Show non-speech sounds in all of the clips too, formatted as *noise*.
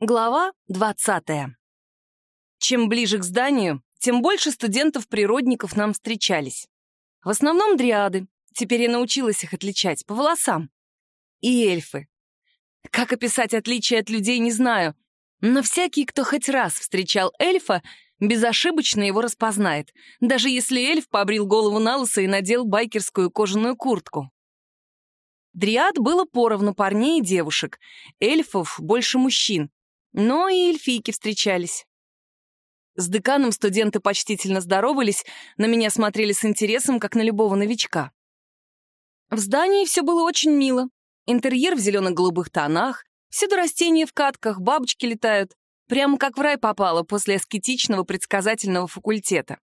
Глава 20. Чем ближе к зданию, тем больше студентов-природников нам встречались. В основном дриады, теперь я научилась их отличать, по волосам. И эльфы. Как описать отличие от людей, не знаю, но всякий, кто хоть раз встречал эльфа, безошибочно его распознает, даже если эльф побрил голову на лысо и надел байкерскую кожаную куртку. Дриад было поровну парней и девушек, эльфов больше мужчин, но и эльфийки встречались. С деканом студенты почтительно здоровались, на меня смотрели с интересом, как на любого новичка. В здании все было очень мило. Интерьер в зелено-голубых тонах, всюду растения в катках, бабочки летают. Прямо как в рай попало после аскетичного предсказательного факультета.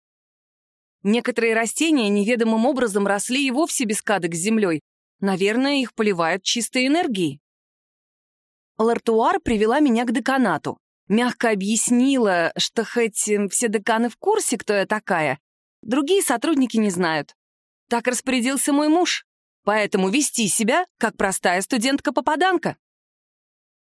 Некоторые растения неведомым образом росли и вовсе без кадок с землей. Наверное, их поливают чистой энергией. Лартуар привела меня к деканату. Мягко объяснила, что хоть эм, все деканы в курсе, кто я такая, другие сотрудники не знают. Так распорядился мой муж, поэтому вести себя, как простая студентка-попаданка.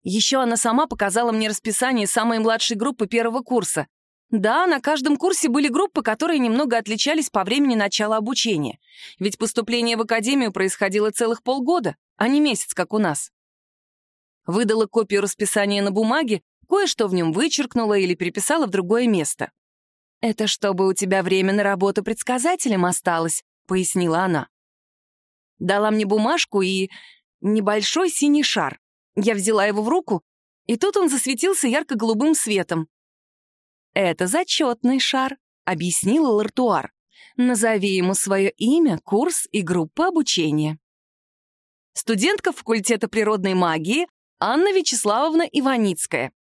Еще она сама показала мне расписание самой младшей группы первого курса. Да, на каждом курсе были группы, которые немного отличались по времени начала обучения. Ведь поступление в академию происходило целых полгода, а не месяц, как у нас. Выдала копию расписания на бумаге, кое-что в нем вычеркнула или переписала в другое место. «Это чтобы у тебя время на работу предсказателем осталось», — пояснила она. Дала мне бумажку и небольшой синий шар. Я взяла его в руку, и тут он засветился ярко-голубым светом. «Это зачетный шар», — объяснила Лартуар. «Назови ему свое имя, курс и группу обучения». Студентка факультета природной магии Анна Вячеславовна Иваницкая.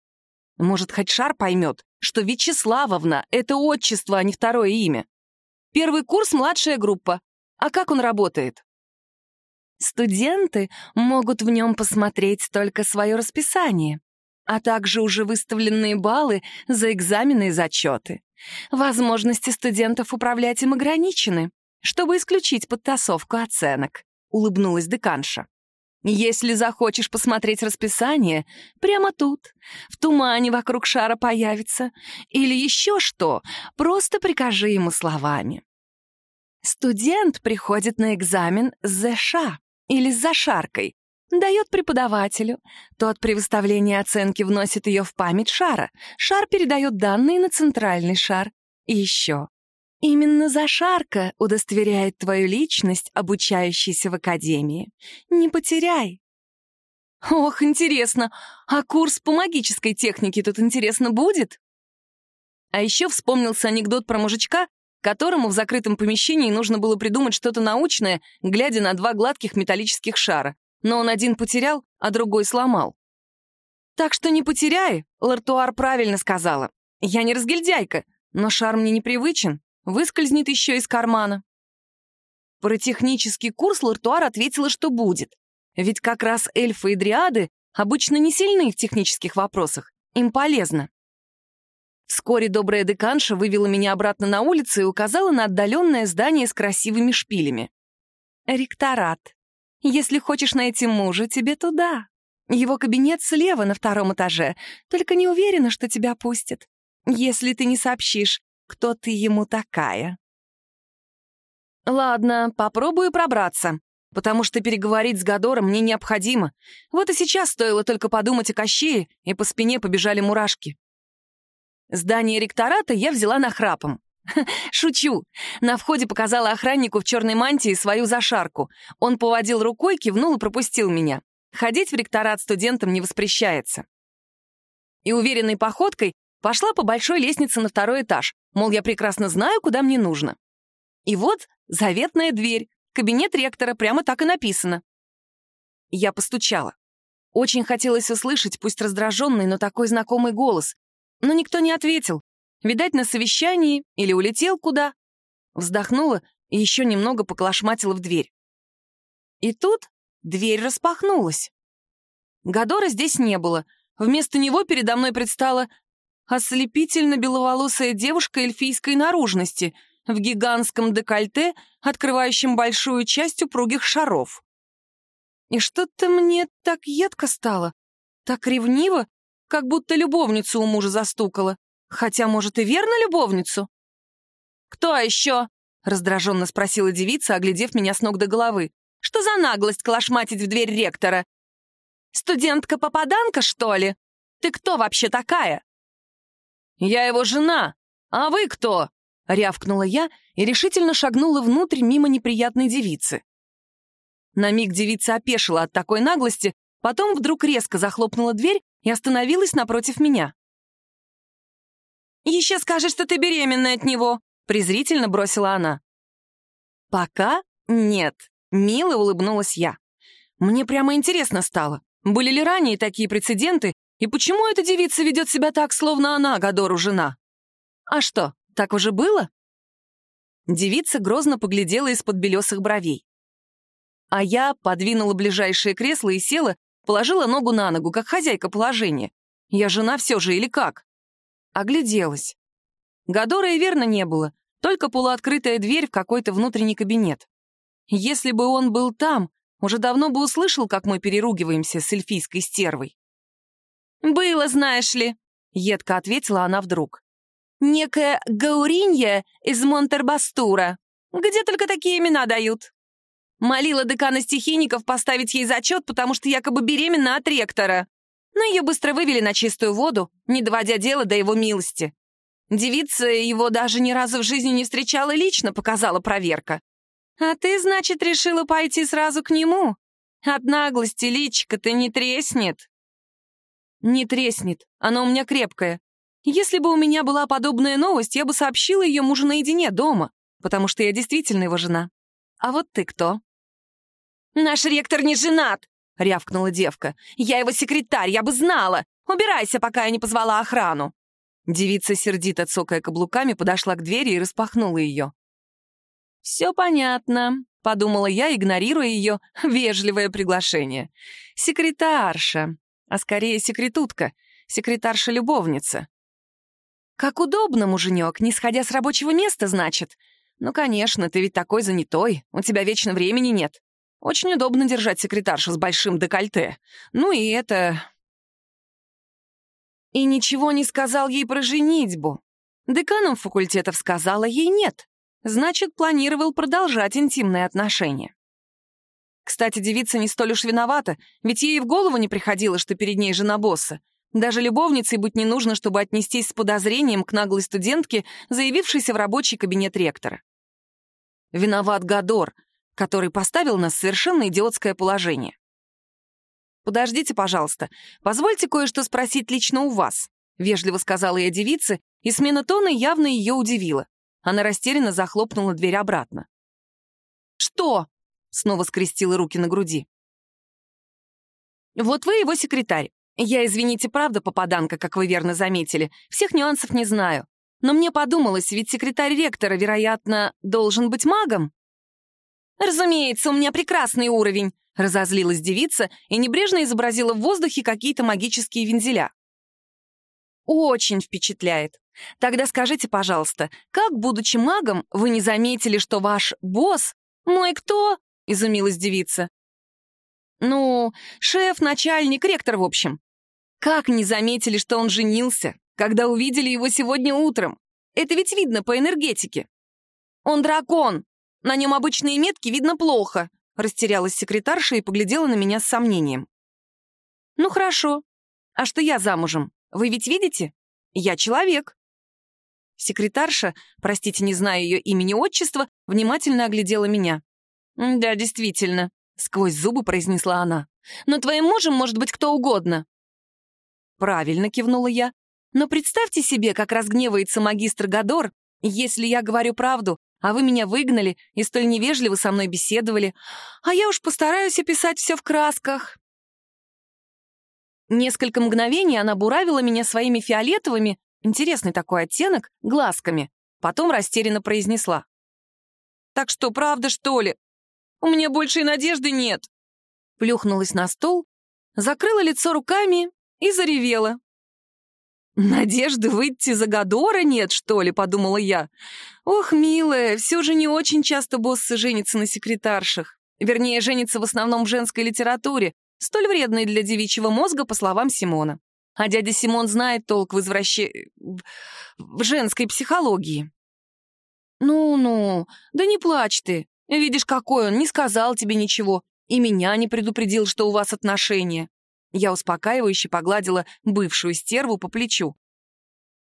Может, хоть Шар поймет, что Вячеславовна — это отчество, а не второе имя. Первый курс — младшая группа. А как он работает? Студенты могут в нем посмотреть только свое расписание, а также уже выставленные баллы за экзамены и зачеты. Возможности студентов управлять им ограничены, чтобы исключить подтасовку оценок, улыбнулась деканша. Если захочешь посмотреть расписание, прямо тут, в тумане вокруг шара появится. Или еще что, просто прикажи ему словами. Студент приходит на экзамен с ЗШ или с зашаркой, дает преподавателю. Тот при выставлении оценки вносит ее в память шара. Шар передает данные на центральный шар. И еще. Именно зашарка удостоверяет твою личность, обучающийся в академии. Не потеряй. Ох, интересно, а курс по магической технике тут интересно будет? А еще вспомнился анекдот про мужичка, которому в закрытом помещении нужно было придумать что-то научное, глядя на два гладких металлических шара. Но он один потерял, а другой сломал. Так что не потеряй, Лартуар правильно сказала. Я не разгильдяйка, но шар мне непривычен, выскользнет еще из кармана. Про технический курс Лартуар ответила, что будет. Ведь как раз эльфы и дриады обычно не сильны в технических вопросах. Им полезно. Вскоре добрая деканша вывела меня обратно на улицу и указала на отдаленное здание с красивыми шпилями. «Ректорат. Если хочешь найти мужа, тебе туда. Его кабинет слева на втором этаже, только не уверена, что тебя пустят. Если ты не сообщишь, кто ты ему такая. Ладно, попробую пробраться, потому что переговорить с Гадором мне необходимо. Вот и сейчас стоило только подумать о Кощее, и по спине побежали мурашки. Здание ректората я взяла нахрапом. *laughs* Шучу. На входе показала охраннику в черной мантии свою зашарку. Он поводил рукой, кивнул и пропустил меня. Ходить в ректорат студентам не воспрещается. И уверенной походкой пошла по большой лестнице на второй этаж, Мол, я прекрасно знаю, куда мне нужно. И вот заветная дверь, кабинет ректора, прямо так и написано. Я постучала. Очень хотелось услышать, пусть раздраженный, но такой знакомый голос. Но никто не ответил. Видать, на совещании или улетел куда. Вздохнула и еще немного поколошматила в дверь. И тут дверь распахнулась. Гадора здесь не было. Вместо него передо мной предстала ослепительно беловолосая девушка эльфийской наружности в гигантском декольте, открывающем большую часть упругих шаров. И что-то мне так едко стало, так ревниво, как будто любовницу у мужа застукала. Хотя, может, и верно любовницу? «Кто еще?» — раздраженно спросила девица, оглядев меня с ног до головы. «Что за наглость клашматить в дверь ректора? Студентка-попаданка, что ли? Ты кто вообще такая?» «Я его жена. А вы кто?» — рявкнула я и решительно шагнула внутрь мимо неприятной девицы. На миг девица опешила от такой наглости, потом вдруг резко захлопнула дверь и остановилась напротив меня. «Еще скажешь, что ты беременна от него!» — презрительно бросила она. «Пока нет», — мило улыбнулась я. «Мне прямо интересно стало, были ли ранее такие прецеденты, и почему эта девица ведет себя так, словно она Гадору жена? А что, так уже было?» Девица грозно поглядела из-под белесых бровей. А я подвинула ближайшее кресло и села, положила ногу на ногу, как хозяйка положения. Я жена все же или как? Огляделась. Гадора и верно не было, только полуоткрытая дверь в какой-то внутренний кабинет. Если бы он был там, уже давно бы услышал, как мы переругиваемся с эльфийской стервой. «Было, знаешь ли», — едко ответила она вдруг. «Некая Гауринья из Монтербастура. Где только такие имена дают. Молила декана стихийников поставить ей зачет, потому что якобы беременна от ректора. Но ее быстро вывели на чистую воду, не доводя дело до его милости. Девица его даже ни разу в жизни не встречала лично, показала проверка. А ты, значит, решила пойти сразу к нему? От наглости личика-то не треснет. Не треснет, она у меня крепкая. Если бы у меня была подобная новость, я бы сообщила ее мужу наедине дома, потому что я действительно его жена. А вот ты кто? «Наш ректор не женат!» — рявкнула девка. «Я его секретарь, я бы знала! Убирайся, пока я не позвала охрану!» Девица, сердито цокая каблуками, подошла к двери и распахнула ее. «Все понятно», — подумала я, игнорируя ее вежливое приглашение. «Секретарша, а скорее секретутка, секретарша-любовница». «Как удобно, муженек, не сходя с рабочего места, значит? Ну, конечно, ты ведь такой занятой, у тебя вечно времени нет. Очень удобно держать секретаршу с большим декольте. Ну и это и ничего не сказал ей про женитьбу. Деканом факультетов сказала ей нет. Значит, планировал продолжать интимные отношения. Кстати, девица не столь уж виновата, ведь ей в голову не приходило, что перед ней жена босса. Даже любовницей быть не нужно, чтобы отнестись с подозрением к наглой студентке, заявившейся в рабочий кабинет ректора. Виноват Гадор, который поставил нас в совершенно идиотское положение. «Подождите, пожалуйста, позвольте кое-что спросить лично у вас», — вежливо сказала я девице, и смена тона явно ее удивила. Она растерянно захлопнула дверь обратно. «Что?» — снова скрестила руки на груди. «Вот вы его секретарь. Я, извините, правда попаданка, как вы верно заметили. Всех нюансов не знаю. Но мне подумалось, ведь секретарь ректора, вероятно, должен быть магом?» «Разумеется, у меня прекрасный уровень», — разозлилась девица и небрежно изобразила в воздухе какие-то магические вензеля. «Очень впечатляет. Тогда скажите, пожалуйста, как, будучи магом, вы не заметили, что ваш босс... Мой кто?» — изумилась девица. «Ну, шеф, начальник, ректор, в общем. Как не заметили, что он женился, когда увидели его сегодня утром? Это ведь видно по энергетике. Он дракон, на нем обычные метки видно плохо», — растерялась секретарша и поглядела на меня с сомнением. «Ну хорошо. А что я замужем? Вы ведь видите? Я человек». Секретарша, простите, не знаю ее имени-отчества, внимательно оглядела меня. «Да, действительно», — сквозь зубы произнесла она. «Но твоим мужем может быть кто угодно». «Правильно», — кивнула я. «Но представьте себе, как разгневается магистр Гадор, если я говорю правду, а вы меня выгнали и столь невежливо со мной беседовали, а я уж постараюсь описать все в красках». Несколько мгновений она буравила меня своими фиолетовыми, интересный такой оттенок, глазками, потом растерянно произнесла. «Так что, правда, что ли? У меня больше и надежды нет!» Плюхнулась на стол, закрыла лицо руками и заревела. «Надежды выйти за Гадора нет, что ли?» — подумала я. «Ох, милая, все же не очень часто боссы женятся на секретаршах. Вернее, женятся в основном в женской литературе, столь вредной для девичьего мозга, по словам Симона. а дядя Симон знает толк в извраще... в женской психологии. «Ну-ну, да не плачь ты. Видишь, какой он, не сказал тебе ничего. И меня не предупредил, что у вас отношения». Я успокаивающе погладила бывшую стерву по плечу.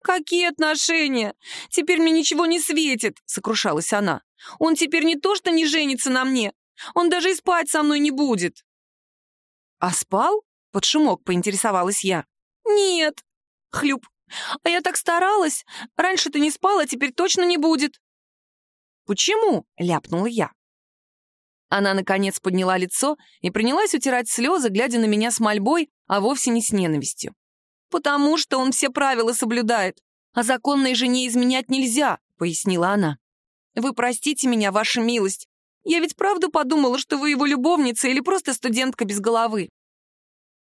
«Какие отношения? Теперь мне ничего не светит», — сокрушалась она. «Он теперь не то что не женится на мне, он даже и спать со мной не будет». «А спал?» — под шумок поинтересовалась я. «Нет». «Хлюп. А я так старалась. Раньше ты не спал, а теперь точно не будет». «Почему?» — ляпнула я. Она, наконец, подняла лицо и принялась утирать слезы, глядя на меня с мольбой, а вовсе не с ненавистью. «Потому что он все правила соблюдает, а законной жене изменять нельзя», — пояснила она. «Вы простите меня, ваша милость. Я ведь правду подумала, что вы его любовница или просто студентка без головы.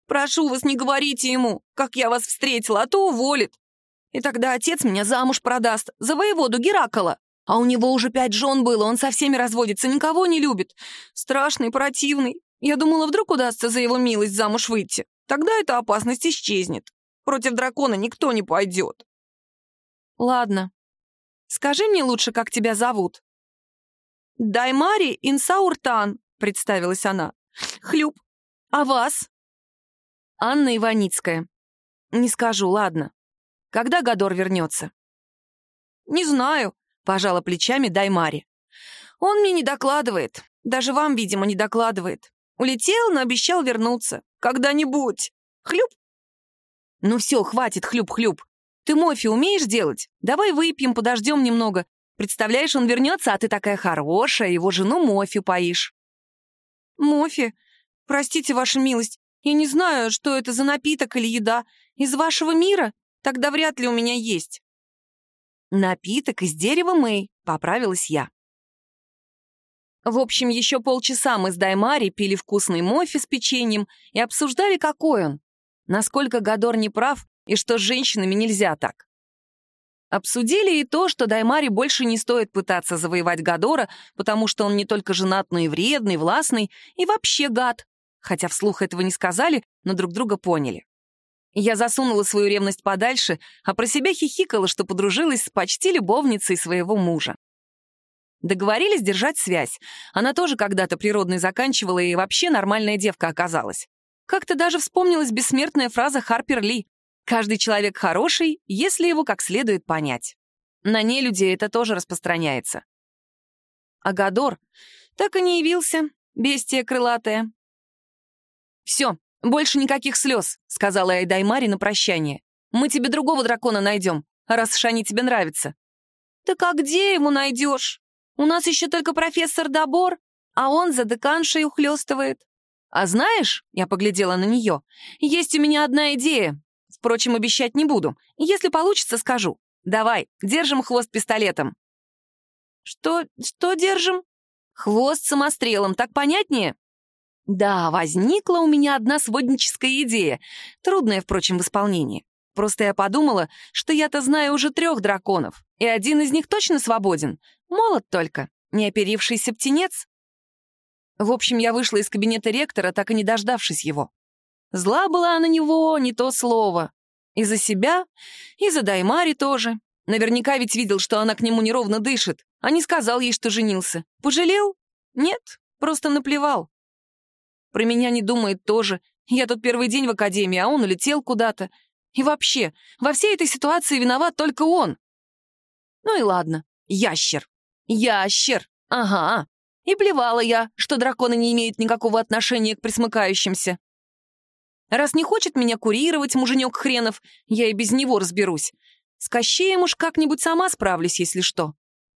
Прошу вас, не говорите ему, как я вас встретила, а то уволит. И тогда отец меня замуж продаст за воеводу Геракола. А у него уже пять жен было, он со всеми разводится, никого не любит. Страшный, противный. Я думала, вдруг удастся за его милость замуж выйти. Тогда эта опасность исчезнет. Против дракона никто не пойдет. Ладно. Скажи мне лучше, как тебя зовут. Даймари Инсауртан, представилась она. Хлюп. А вас? Анна Иваницкая. Не скажу, ладно. Когда Гадор вернется? Не знаю, пожала плечами Даймари. Он мне не докладывает. Даже вам, видимо, не докладывает. Улетел, но обещал вернуться. Когда-нибудь. Хлюп. Ну все, хватит хлюп-хлюп. Ты мофи умеешь делать? Давай выпьем, подождем немного. Представляешь, он вернется, а ты такая хорошая, его жену мофи поишь. Мофи? Простите, ваша милость, я не знаю, что это за напиток или еда. Из вашего мира? Тогда вряд ли у меня есть. Напиток из дерева Мэй, поправилась я. В общем, еще полчаса мы с Даймари пили вкусный мофи с печеньем и обсуждали, какой он. Насколько Гадор не прав, и что с женщинами нельзя так. Обсудили и то, что Даймари больше не стоит пытаться завоевать Гадора, потому что он не только женат, но и вредный, властный и вообще гад. Хотя вслух этого не сказали, но друг друга поняли. Я засунула свою ревность подальше, а про себя хихикала, что подружилась с почти любовницей своего мужа. Договорились держать связь. Она тоже когда-то природной заканчивала и вообще нормальная девка оказалась. Как-то даже вспомнилась бессмертная фраза Харпер Ли «Каждый человек хороший, если его как следует понять». На ней людей это тоже распространяется. Агадор так и не явился, бестия крылатая. «Все, больше никаких слез», — сказала я Даймаре на прощание. «Мы тебе другого дракона найдем, раз Шани тебе нравится». «Так а где ему найдешь? У нас еще только профессор Добор, а он за деканшей ухлёстывает». «А знаешь», — я поглядела на нее, — «есть у меня одна идея. Впрочем, обещать не буду. Если получится, скажу. Давай, держим хвост пистолетом». «Что... что держим?» «Хвост самострелом, так понятнее?» Да, возникла у меня одна сводническая идея, трудная, впрочем, в исполнении. Просто я подумала, что я-то знаю уже трех драконов, и один из них точно свободен. Молод только, не оперившийся птенец. В общем, я вышла из кабинета ректора, так и не дождавшись его. Зла была на него, не то слово. И за себя, и за Даймари тоже. Наверняка ведь видел, что она к нему неровно дышит, а не сказал ей, что женился. Пожалел? Нет, просто наплевал. Про меня не думает тоже. Я тут первый день в академии, а он улетел куда-то. И вообще, во всей этой ситуации виноват только он. Ну и ладно, ящер. Ящер, ага. И плевала я, что драконы не имеют никакого отношения к присмыкающимся. Раз не хочет меня курировать, муженек хренов, я и без него разберусь. С Кощеем уж как-нибудь сама справлюсь, если что.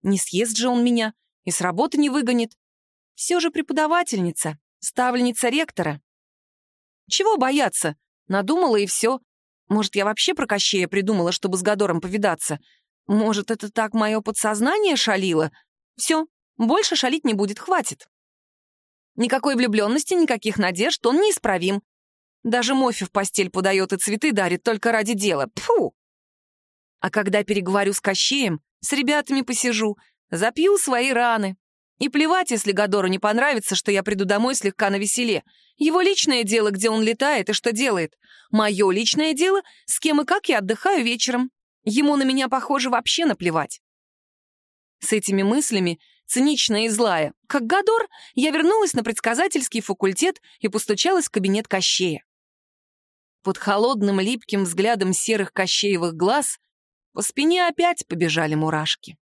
Не съест же он меня и с работы не выгонит. Все же преподавательница. Ставленница ректора. Чего бояться? Надумала и все. Может, я вообще про Кощея придумала, чтобы с Гадором повидаться? Может, это так мое подсознание шалило? Все, больше шалить не будет, хватит. Никакой влюбленности, никаких надежд, он неисправим. Даже Мофи в постель подает и цветы дарит только ради дела. Пфу! А когда переговорю с Кощеем, с ребятами посижу, запью свои раны. И плевать, если Гадору не понравится, что я приду домой слегка навеселе. Его личное дело, где он летает и что делает. Мое личное дело, с кем и как я отдыхаю вечером. Ему на меня, похоже, вообще наплевать. С этими мыслями, циничная и злая, как Гадор, я вернулась на предсказательский факультет и постучалась в кабинет Кощея. Под холодным липким взглядом серых Кощеевых глаз по спине опять побежали мурашки.